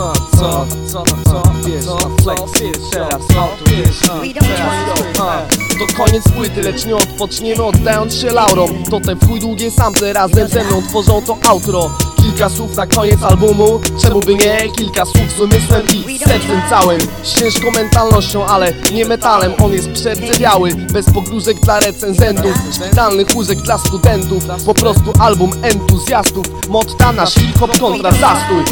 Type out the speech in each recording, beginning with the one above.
A, co, co, co, wiesz, na flex, teraz, no, to wiesz. To koniec płyty, lecz nie odpoczniemy oddając się laurom To te w chuj długie sample razem ze mną tworzą to outro Kilka słów na koniec albumu, czemu by nie? Kilka słów z umysłem i sercem całym. Z ciężką mentalnością, ale nie metalem. On jest przerdzewiały, bez pogróżek dla recenzentów. Szpitalnych łóżek dla studentów. Po prostu album entuzjastów. Motta nasz hip-hop kontra zastój.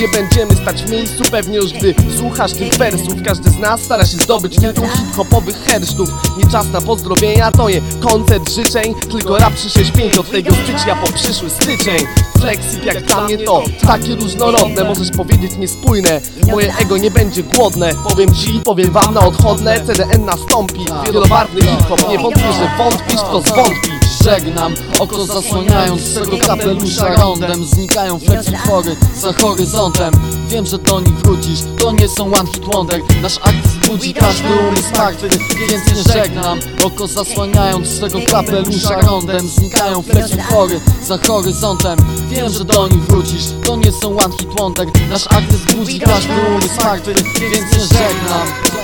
Nie będziemy stać w miejscu, pewnie już gdy słuchasz tych wersów Każdy z nas stara się zdobyć tytuł hip-hopowych hersztów. Nie czas na pozdrowienia, to nie koncert życzeń Tylko rap 365 od tego stycznia po przyszły styczeń Jak dla mnie to. Takie różnorodne Możesz powiedzieć niespójne. Moje ego nie będzie głodne. Powiem ci, powiem wam na odchodne. CDN nastąpi. Wielobarwny hip-hop Nie wątpię, że wątpisz, to zwątpisz Żegnam, oko zasłaniając swego kapelusza rondem Znikają flexitwory za horyzontem. Wiem, że do nich wrócisz, to nie są one hit wonder. Nasz akt budzi każdy umysł martwy, więc nie żegnam. Oko zasłaniając swego kapelusza rondem Znikają flexitwory za horyzontem. Wiem, że do nich wrócisz, to nie są one hit wonder. Nasz akt budzi każdy umysł martwy, więc nie żegnam